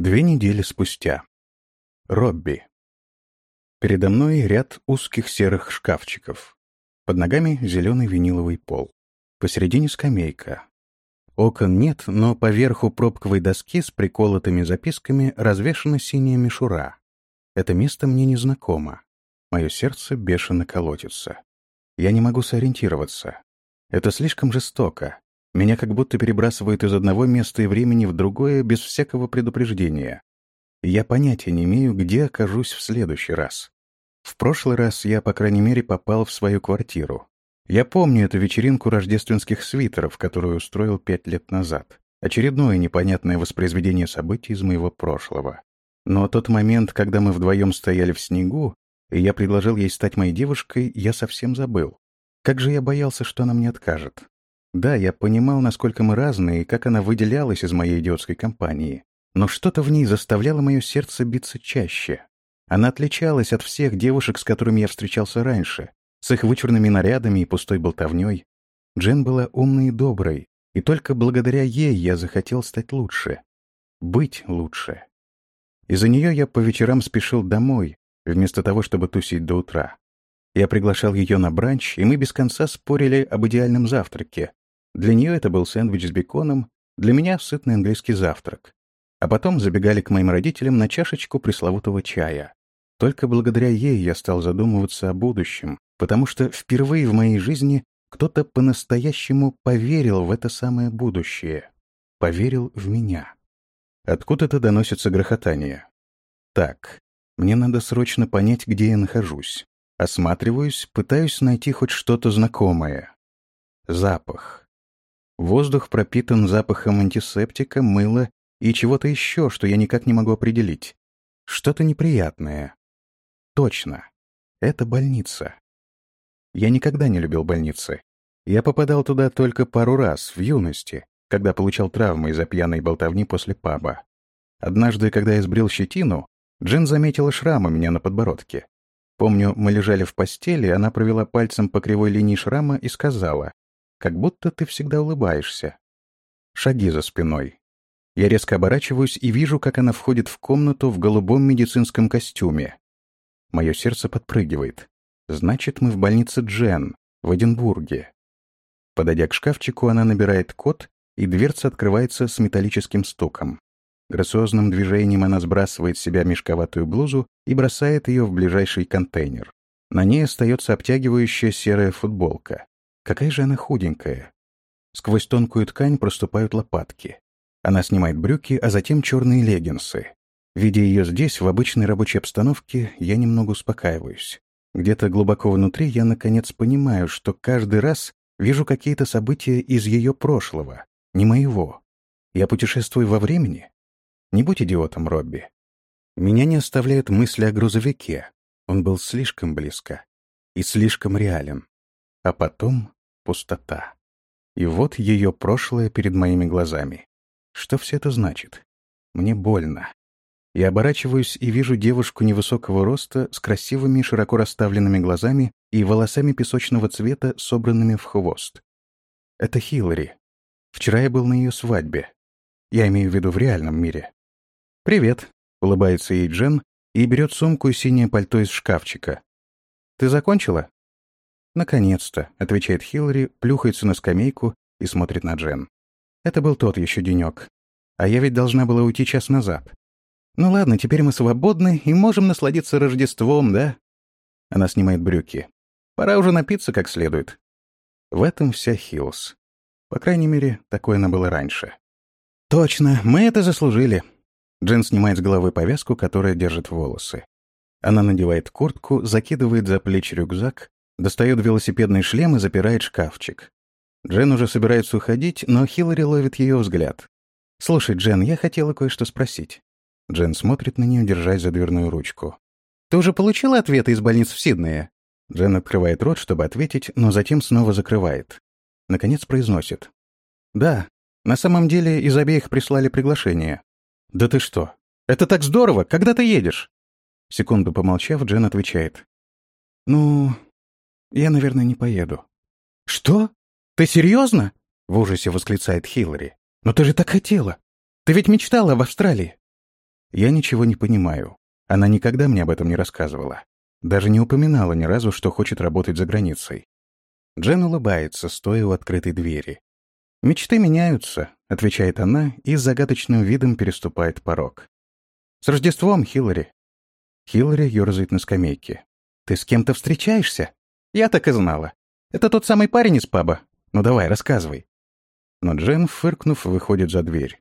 Две недели спустя. Робби. Передо мной ряд узких серых шкафчиков. Под ногами зеленый виниловый пол. Посередине скамейка. Окон нет, но поверху пробковой доски с приколотыми записками развешана синяя мишура. Это место мне незнакомо. Мое сердце бешено колотится. Я не могу сориентироваться. Это слишком жестоко. Меня как будто перебрасывают из одного места и времени в другое без всякого предупреждения. Я понятия не имею, где окажусь в следующий раз. В прошлый раз я, по крайней мере, попал в свою квартиру. Я помню эту вечеринку рождественских свитеров, которую устроил пять лет назад. Очередное непонятное воспроизведение событий из моего прошлого. Но тот момент, когда мы вдвоем стояли в снегу, и я предложил ей стать моей девушкой, я совсем забыл. Как же я боялся, что она мне откажет. Да, я понимал, насколько мы разные и как она выделялась из моей идиотской компании. Но что-то в ней заставляло мое сердце биться чаще. Она отличалась от всех девушек, с которыми я встречался раньше, с их вычурными нарядами и пустой болтовней. Джен была умной и доброй, и только благодаря ей я захотел стать лучше. Быть лучше. Из-за нее я по вечерам спешил домой, вместо того, чтобы тусить до утра. Я приглашал ее на бранч, и мы без конца спорили об идеальном завтраке, для нее это был сэндвич с беконом, для меня — сытный английский завтрак. А потом забегали к моим родителям на чашечку пресловутого чая. Только благодаря ей я стал задумываться о будущем, потому что впервые в моей жизни кто-то по-настоящему поверил в это самое будущее. Поверил в меня. Откуда-то доносится грохотание. Так, мне надо срочно понять, где я нахожусь. Осматриваюсь, пытаюсь найти хоть что-то знакомое. Запах. Воздух пропитан запахом антисептика, мыла и чего-то еще, что я никак не могу определить. Что-то неприятное. Точно. Это больница. Я никогда не любил больницы. Я попадал туда только пару раз, в юности, когда получал травмы из-за пьяной болтовни после паба. Однажды, когда я сбрил щетину, Джин заметила шрам у меня на подбородке. Помню, мы лежали в постели, она провела пальцем по кривой линии шрама и сказала, как будто ты всегда улыбаешься. Шаги за спиной. Я резко оборачиваюсь и вижу, как она входит в комнату в голубом медицинском костюме. Мое сердце подпрыгивает. Значит, мы в больнице Джен, в Эдинбурге. Подойдя к шкафчику, она набирает код, и дверца открывается с металлическим стуком. Грациозным движением она сбрасывает с себя мешковатую блузу и бросает ее в ближайший контейнер. На ней остается обтягивающая серая футболка. Какая же она худенькая. Сквозь тонкую ткань проступают лопатки. Она снимает брюки, а затем черные леггинсы. Видя ее здесь, в обычной рабочей обстановке, я немного успокаиваюсь. Где-то глубоко внутри я, наконец, понимаю, что каждый раз вижу какие-то события из ее прошлого, не моего. Я путешествую во времени? Не будь идиотом, Робби. Меня не оставляют мысли о грузовике. Он был слишком близко и слишком реален. А потом пустота. И вот ее прошлое перед моими глазами. Что все это значит? Мне больно. Я оборачиваюсь и вижу девушку невысокого роста с красивыми широко расставленными глазами и волосами песочного цвета, собранными в хвост. Это Хиллари. Вчера я был на ее свадьбе. Я имею в виду в реальном мире. «Привет», — улыбается ей Джен и берет сумку и синее пальто из шкафчика. «Ты закончила?» «Наконец-то», — отвечает Хиллари, плюхается на скамейку и смотрит на Джен. «Это был тот еще денек. А я ведь должна была уйти час назад. Ну ладно, теперь мы свободны и можем насладиться Рождеством, да?» Она снимает брюки. «Пора уже напиться как следует». В этом вся Хиллс. По крайней мере, такое она была раньше. «Точно, мы это заслужили». Джен снимает с головы повязку, которая держит волосы. Она надевает куртку, закидывает за плечи рюкзак Достает велосипедный шлем и запирает шкафчик. Джен уже собирается уходить, но Хиллари ловит ее взгляд. «Слушай, Джен, я хотела кое-что спросить». Джен смотрит на нее, держась за дверную ручку. «Ты уже получила ответы из больниц в Сиднее?» Джен открывает рот, чтобы ответить, но затем снова закрывает. Наконец произносит. «Да, на самом деле из обеих прислали приглашение». «Да ты что? Это так здорово! Когда ты едешь?» Секунду помолчав, Джен отвечает. «Ну, я, наверное, не поеду». «Что? Ты серьезно?» — в ужасе восклицает Хиллари. «Но ты же так хотела. Ты ведь мечтала об Австралии». Я ничего не понимаю. Она никогда мне об этом не рассказывала. Даже не упоминала ни разу, что хочет работать за границей. Джен улыбается, стоя у открытой двери. «Мечты меняются», — отвечает она и с загадочным видом переступает порог. «С Рождеством, Хиллари!» Хиллари ерзает на скамейке. «Ты с кем-то встречаешься?» «Я так и знала. Это тот самый парень из паба. Ну давай, рассказывай». Но Джен, фыркнув, выходит за дверь.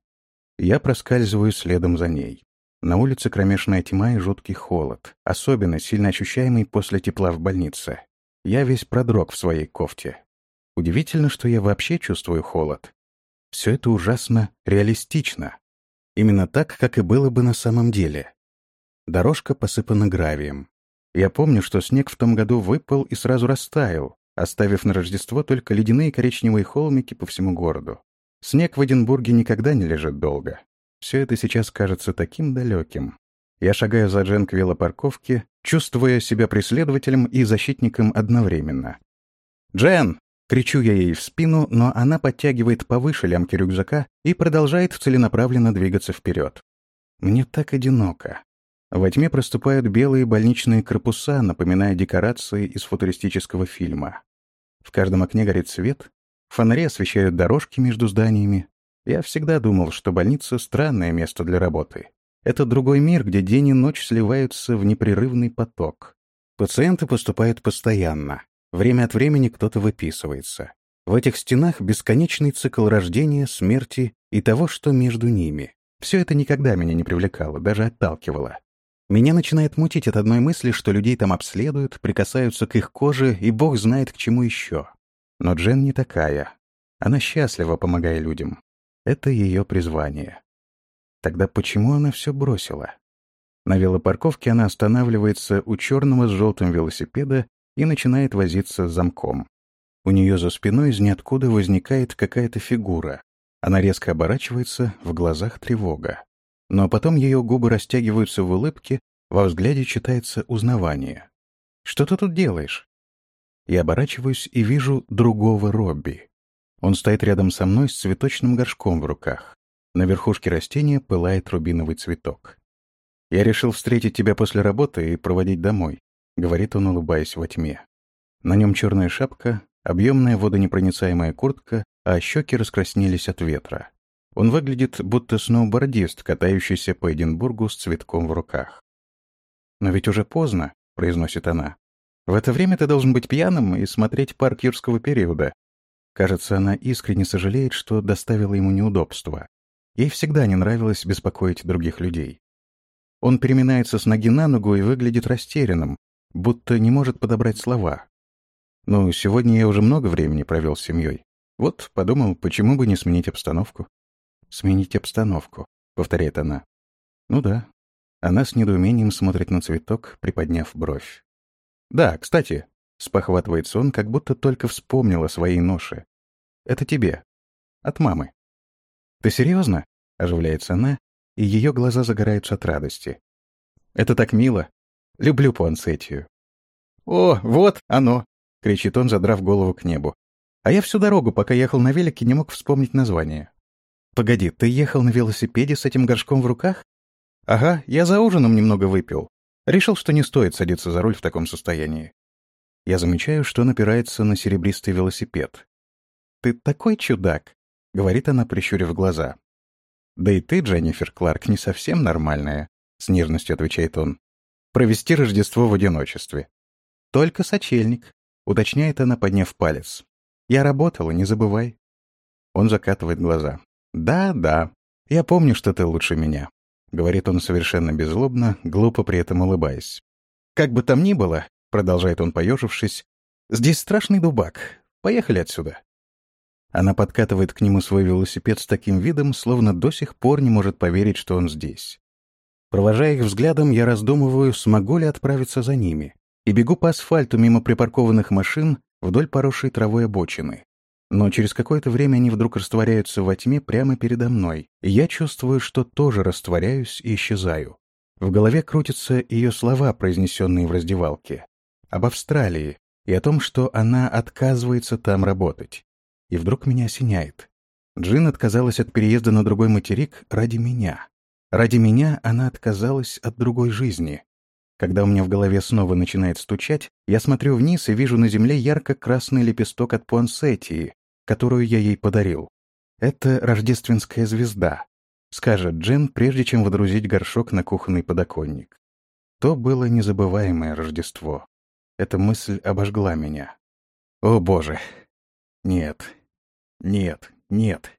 Я проскальзываю следом за ней. На улице кромешная тьма и жуткий холод, особенно сильно ощущаемый после тепла в больнице. Я весь продрог в своей кофте. Удивительно, что я вообще чувствую холод. Все это ужасно реалистично. Именно так, как и было бы на самом деле. Дорожка посыпана гравием. Я помню, что снег в том году выпал и сразу растаял, оставив на Рождество только ледяные коричневые холмики по всему городу. Снег в Эдинбурге никогда не лежит долго. Все это сейчас кажется таким далеким. Я шагаю за Джен к велопарковке, чувствуя себя преследователем и защитником одновременно. «Джен!» — кричу я ей в спину, но она подтягивает повыше лямки рюкзака и продолжает целенаправленно двигаться вперед. Мне так одиноко. Во тьме проступают белые больничные корпуса, напоминая декорации из футуристического фильма. В каждом окне горит свет, фонари освещают дорожки между зданиями. Я всегда думал, что больница — странное место для работы. Это другой мир, где день и ночь сливаются в непрерывный поток. Пациенты поступают постоянно. Время от времени кто-то выписывается. В этих стенах бесконечный цикл рождения, смерти и того, что между ними. Все это никогда меня не привлекало, даже отталкивало. Меня начинает мутить от одной мысли, что людей там обследуют, прикасаются к их коже, и бог знает к чему еще. Но Джен не такая. Она счастлива, помогая людям. Это ее призвание. Тогда почему она все бросила? На велопарковке она останавливается у черного с желтым велосипеда и начинает возиться с замком. У нее за спиной из ниоткуда возникает какая-то фигура. Она резко оборачивается, в глазах тревога. Но потом ее губы растягиваются в улыбке, во взгляде читается узнавание. «Что ты тут делаешь?» Я оборачиваюсь и вижу другого Робби. Он стоит рядом со мной с цветочным горшком в руках. На верхушке растения пылает рубиновый цветок. «Я решил встретить тебя после работы и проводить домой», — говорит он, улыбаясь во тьме. На нем черная шапка, объемная водонепроницаемая куртка, а щеки раскраснелись от ветра. Он выглядит будто сноубордист, катающийся по Эдинбургу с цветком в руках. «Но ведь уже поздно», — произносит она. «В это время ты должен быть пьяным и смотреть парк юрского периода». Кажется, она искренне сожалеет, что доставила ему неудобства. Ей всегда не нравилось беспокоить других людей. Он переминается с ноги на ногу и выглядит растерянным, будто не может подобрать слова. «Ну, сегодня я уже много времени провел с семьей. Вот, подумал, почему бы не сменить обстановку?» «Сменить обстановку», — повторяет она. «Ну да». Она с недоумением смотрит на цветок, приподняв бровь. «Да, кстати», — спохватывается он, как будто только вспомнил о своей ноше. «Это тебе. От мамы». «Ты серьезно? Оживляется она, и ее глаза загораются от радости. «Это так мило! Люблю пуансетию!» «О, вот оно!» — кричит он, задрав голову к небу. А я всю дорогу, пока ехал на велике, не мог вспомнить название. «Погоди, ты ехал на велосипеде с этим горшком в руках?» «Ага, я за ужином немного выпил. Решил, что не стоит садиться за руль в таком состоянии. Я замечаю, что он опирается на серебристый велосипед. «Ты такой чудак!» — говорит она, прищурив глаза. «Да и ты, Дженнифер Кларк, не совсем нормальная», — с нежностью отвечает он. «Провести Рождество в одиночестве». «Только сочельник», — уточняет она, подняв палец. «Я работала, не забывай». Он закатывает глаза. «Да, да, я помню, что ты лучше меня», — говорит он совершенно беззлобно, глупо при этом улыбаясь. «Как бы там ни было», — продолжает он, поежившись, — «здесь страшный дубак. Поехали отсюда». Она подкатывает к нему свой велосипед с таким видом, словно до сих пор не может поверить, что он здесь. Провожая их взглядом, я раздумываю, смогу ли отправиться за ними, и бегу по асфальту мимо припаркованных машин вдоль поросшей травой обочины. Но через какое-то время они вдруг растворяются во тьме прямо передо мной, и я чувствую, что тоже растворяюсь и исчезаю. В голове крутятся ее слова, произнесенные в раздевалке. Об Австралии и о том, что она отказывается там работать. И вдруг меня осеняет. Джин отказалась от переезда на другой материк ради меня. Ради меня она отказалась от другой жизни. Когда у меня в голове снова начинает стучать, я смотрю вниз и вижу на земле ярко-красный лепесток от пуансетии, которую я ей подарил. Это рождественская звезда, скажет Джен, прежде чем водрузить горшок на кухонный подоконник. То было незабываемое Рождество. Эта мысль обожгла меня. О, Боже! Нет, нет, нет.